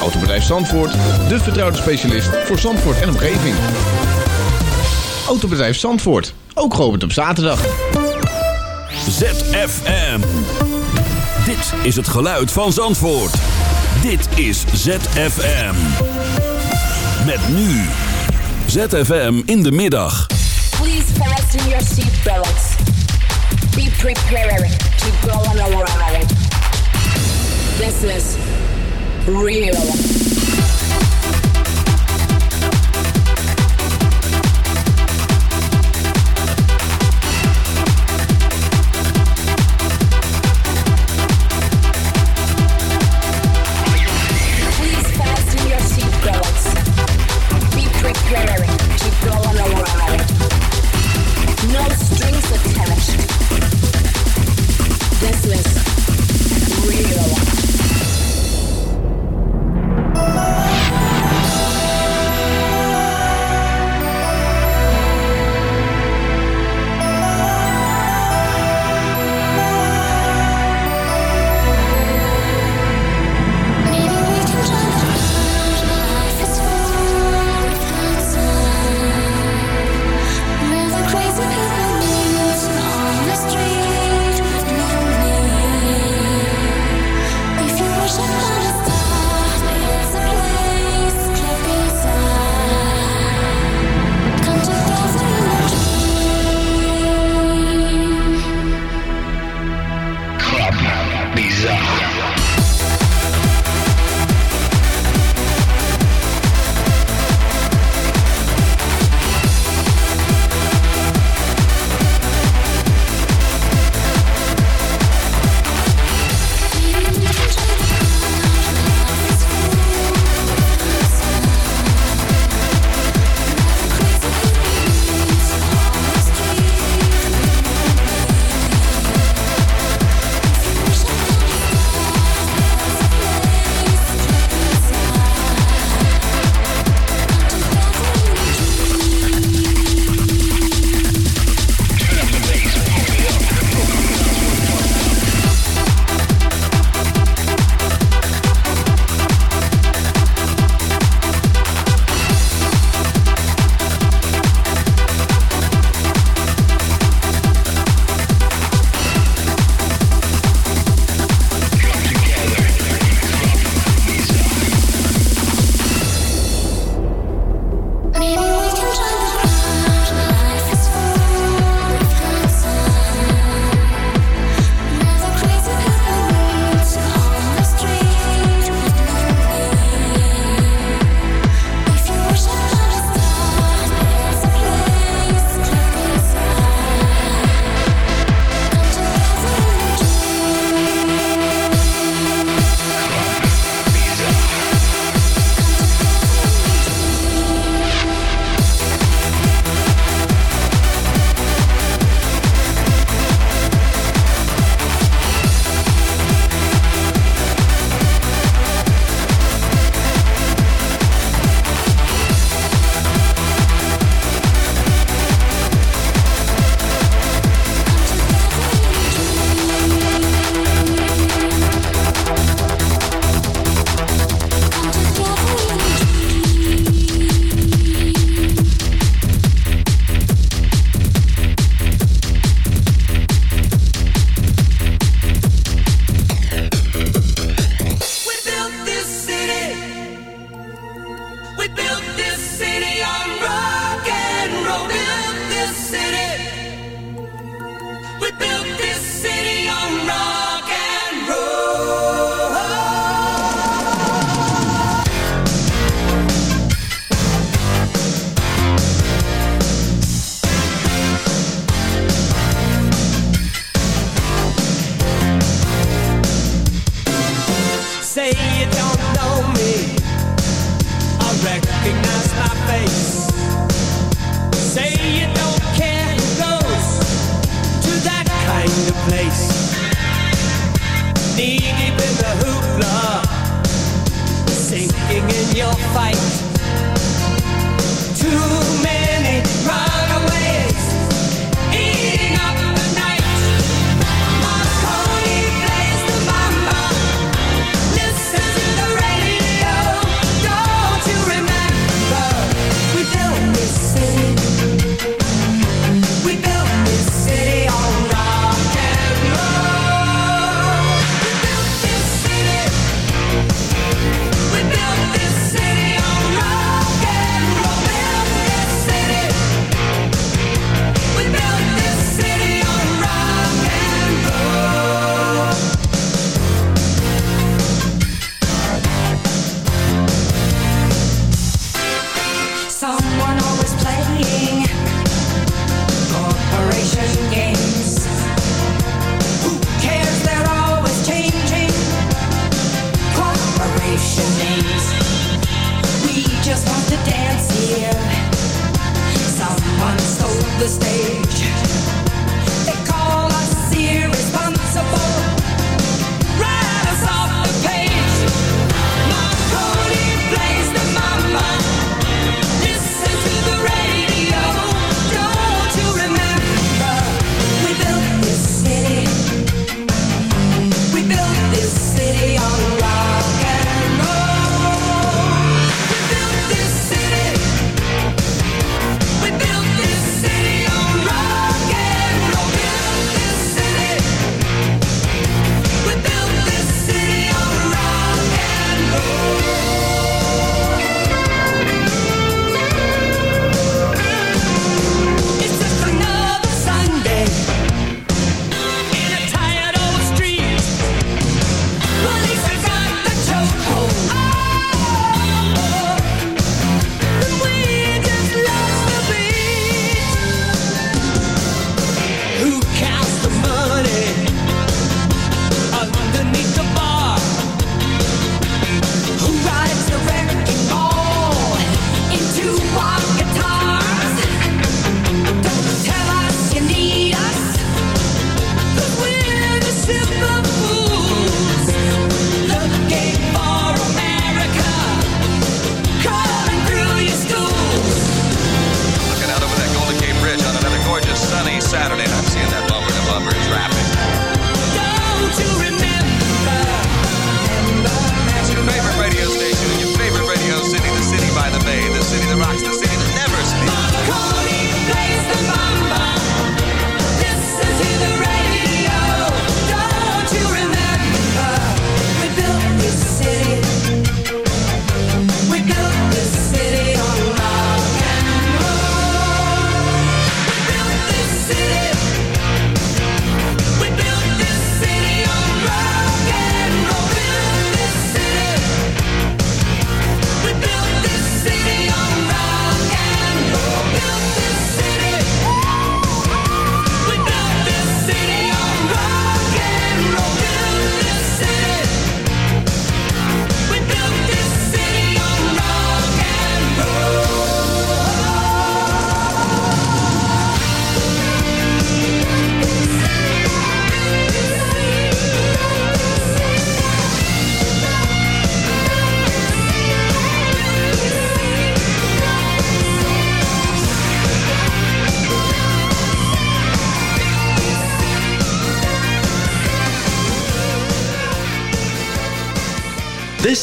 Autobedrijf Zandvoort, de vertrouwde specialist voor Zandvoort en omgeving. Autobedrijf Zandvoort, ook geopend op zaterdag. ZFM. Dit is het geluid van Zandvoort. Dit is ZFM. Met nu. ZFM in de middag. Please fasten your seatbelts. Be prepared to go on a ride. This is real.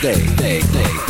day, day, day.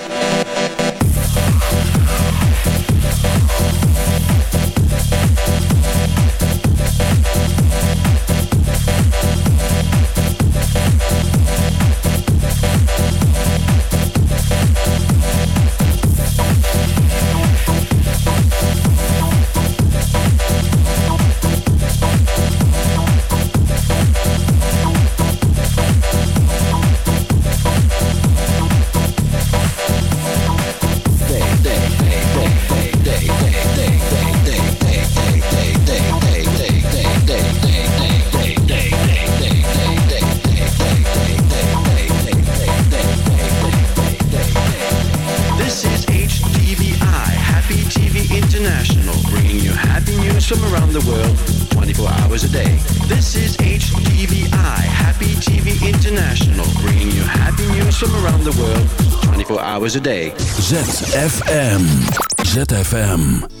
today. ZFM. ZFM.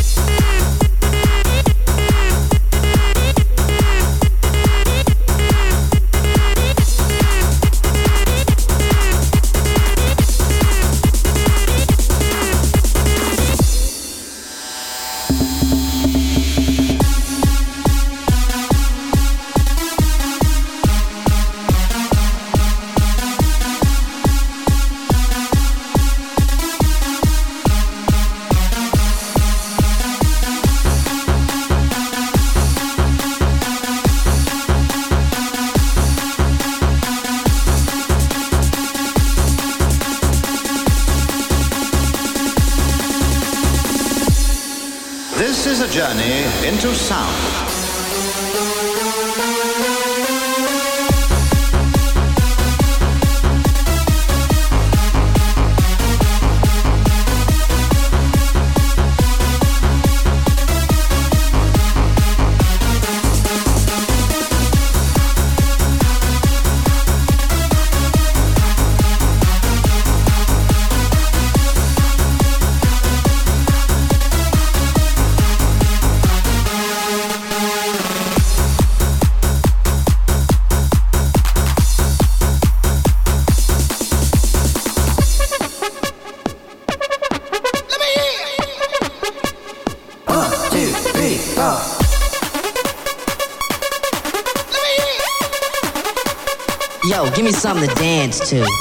Dance to.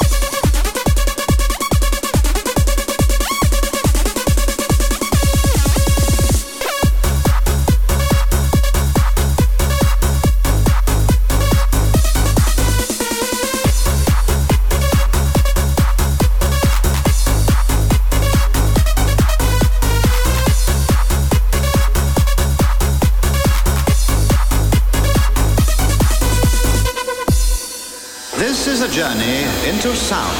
Sound.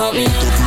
Call me. up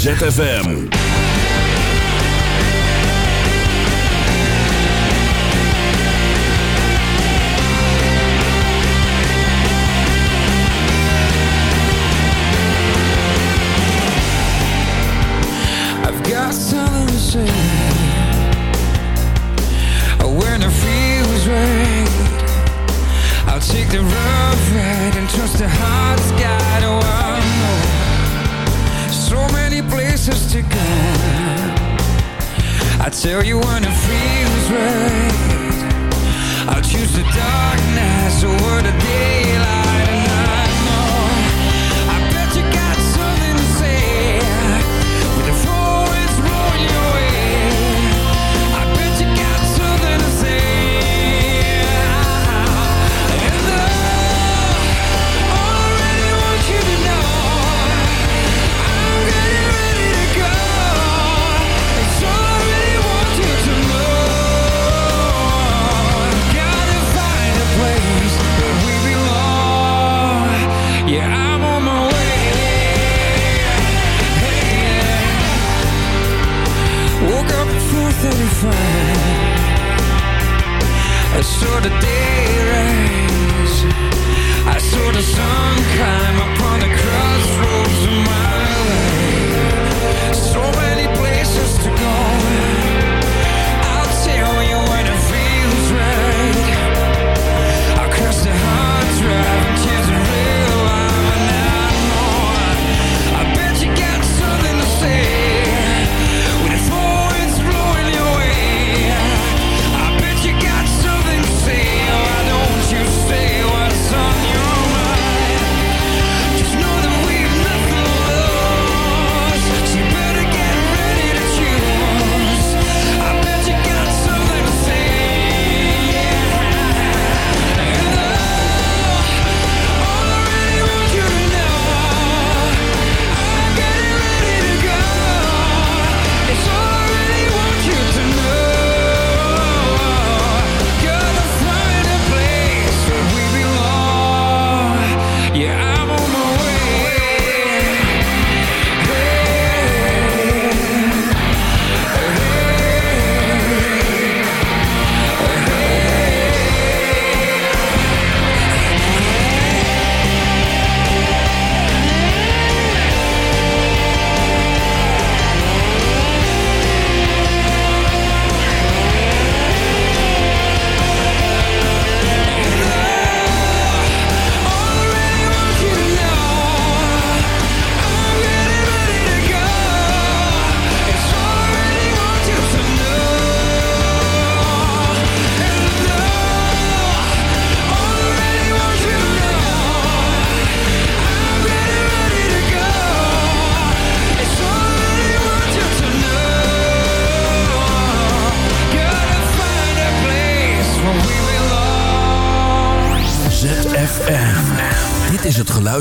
ZFM.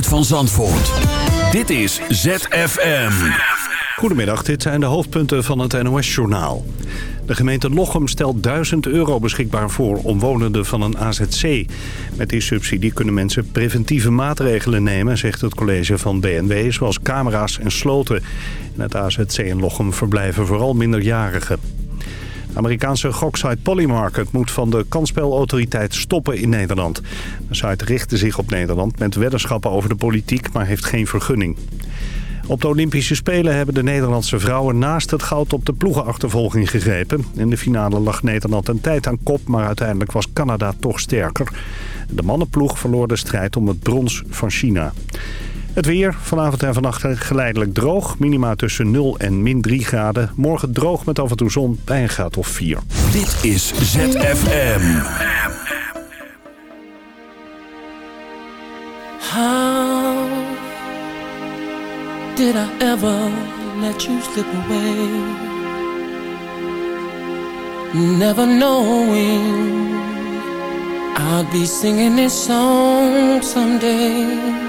Van Zandvoort. Dit is ZFM. Goedemiddag, dit zijn de hoofdpunten van het NOS-journaal. De gemeente Lochem stelt 1000 euro beschikbaar voor omwonenden van een AZC. Met die subsidie kunnen mensen preventieve maatregelen nemen, zegt het college van BNW, zoals camera's en sloten. In het AZC in Lochem verblijven vooral minderjarigen. Amerikaanse goksite Polymarket moet van de kansspelautoriteit stoppen in Nederland. De site richtte zich op Nederland met weddenschappen over de politiek, maar heeft geen vergunning. Op de Olympische Spelen hebben de Nederlandse vrouwen naast het goud op de ploegenachtervolging gegrepen. In de finale lag Nederland een tijd aan kop, maar uiteindelijk was Canada toch sterker. De mannenploeg verloor de strijd om het brons van China. Het weer, vanavond en vannacht geleidelijk droog. Minima tussen 0 en min 3 graden. Morgen droog met af en toe zon bij een graad of 4. Dit is ZFM. How did I ever let you slip away? Never knowing I'd be singing this song someday.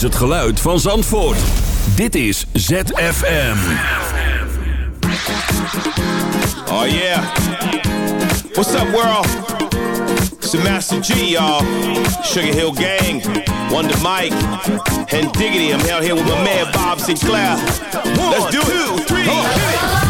is het geluid van Zandvoort. Dit is ZFM. Oh yeah. What's up, world? It's the Master G, y'all. Sugar Hill Gang, Wonder Mike, and Diggity. I'm out here with my man Bob Sinclair. Let's do it. Hit it.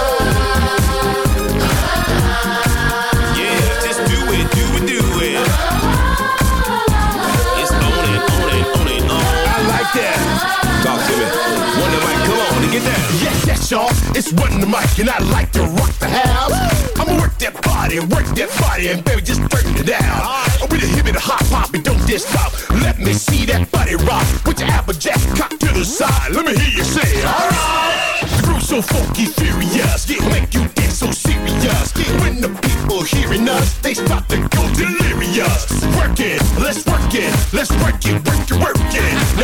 and get down. Yes, yes, y'all. It's Run the Mic, and I like to rock the house. I'ma work that body, work that body, and baby, just turn it down. I'm with a hip and a hop hop, and don't just stop. Let me see that body rock. Put your applejack cock to the side. Let me hear you say, alright. The groove's so funky, furious, yeah, make you dance so serious. Yeah, when the people hearing us, they start to go delirious. Work it, let's work it, let's work it, work it, work it.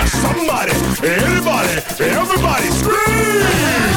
Somebody, anybody, everybody scream!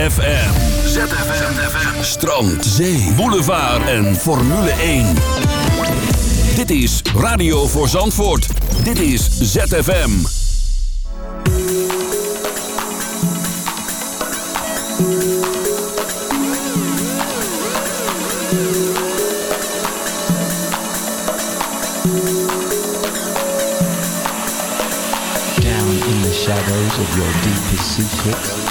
ZFM. ZFM. Strand, zee, boulevard en Formule 1. Dit is Radio voor Zandvoort. Dit is ZFM. Down in the shadows of your deepest secrets,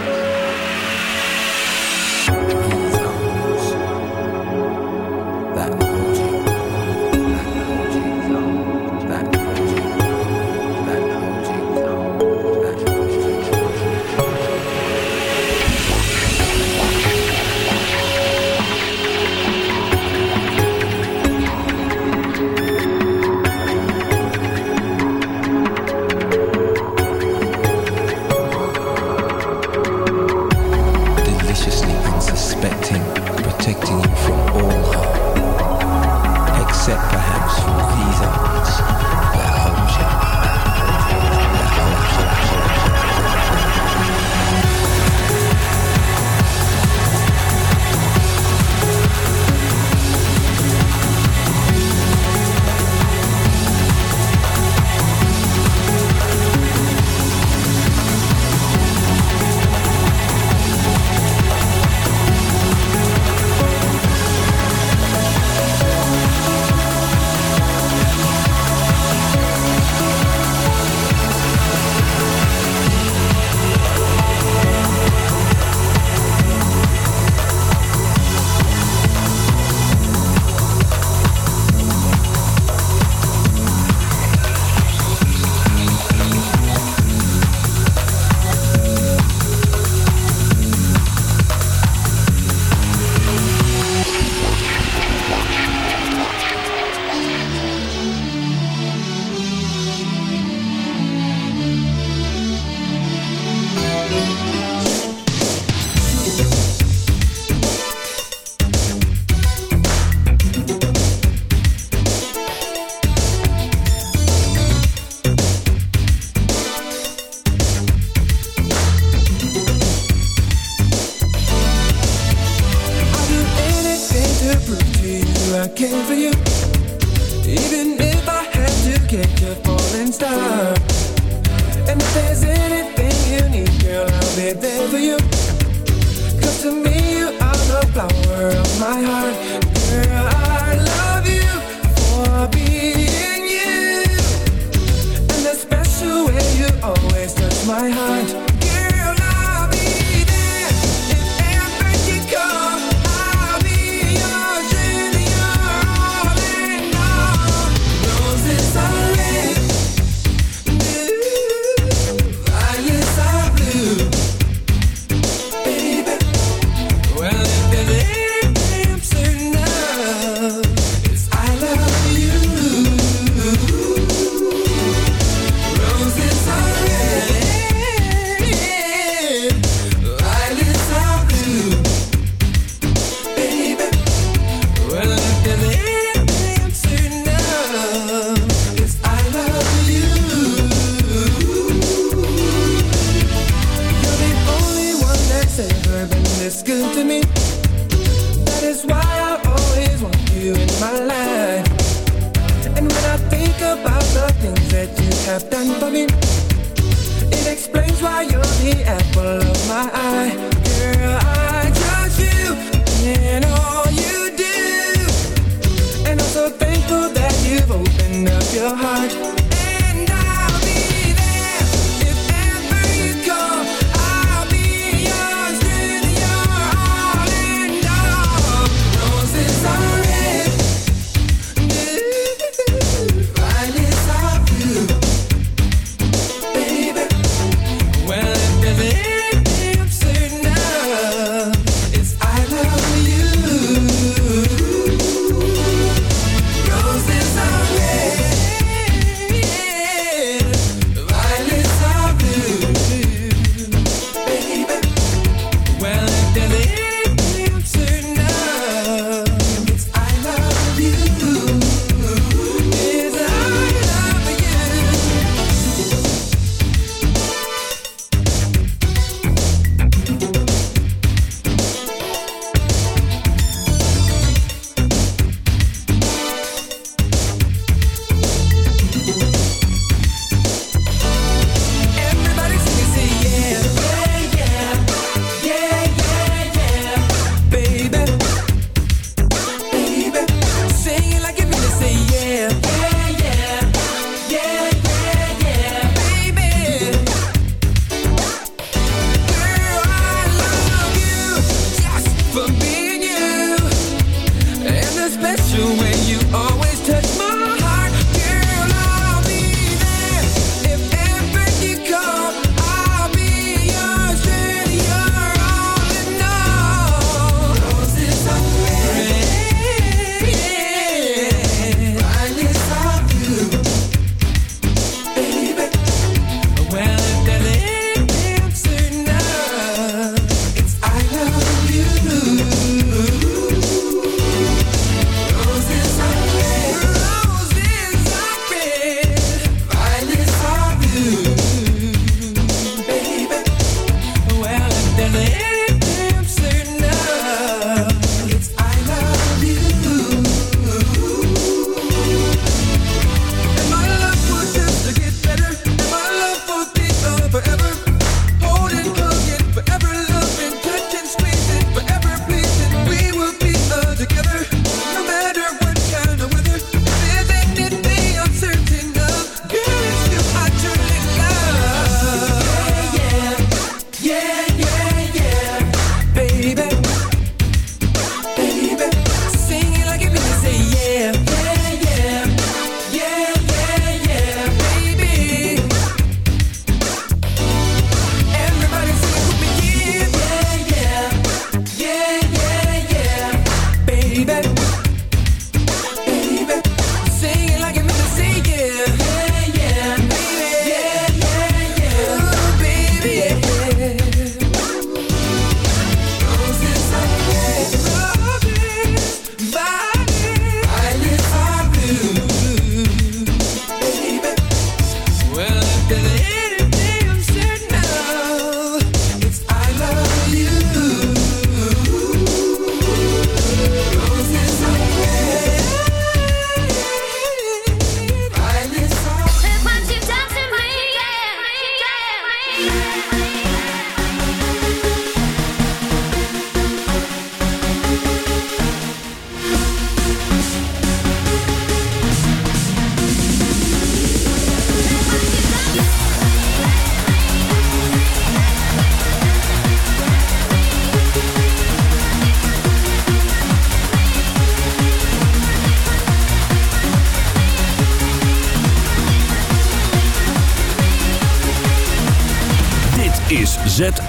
Protecting you from all harm. Except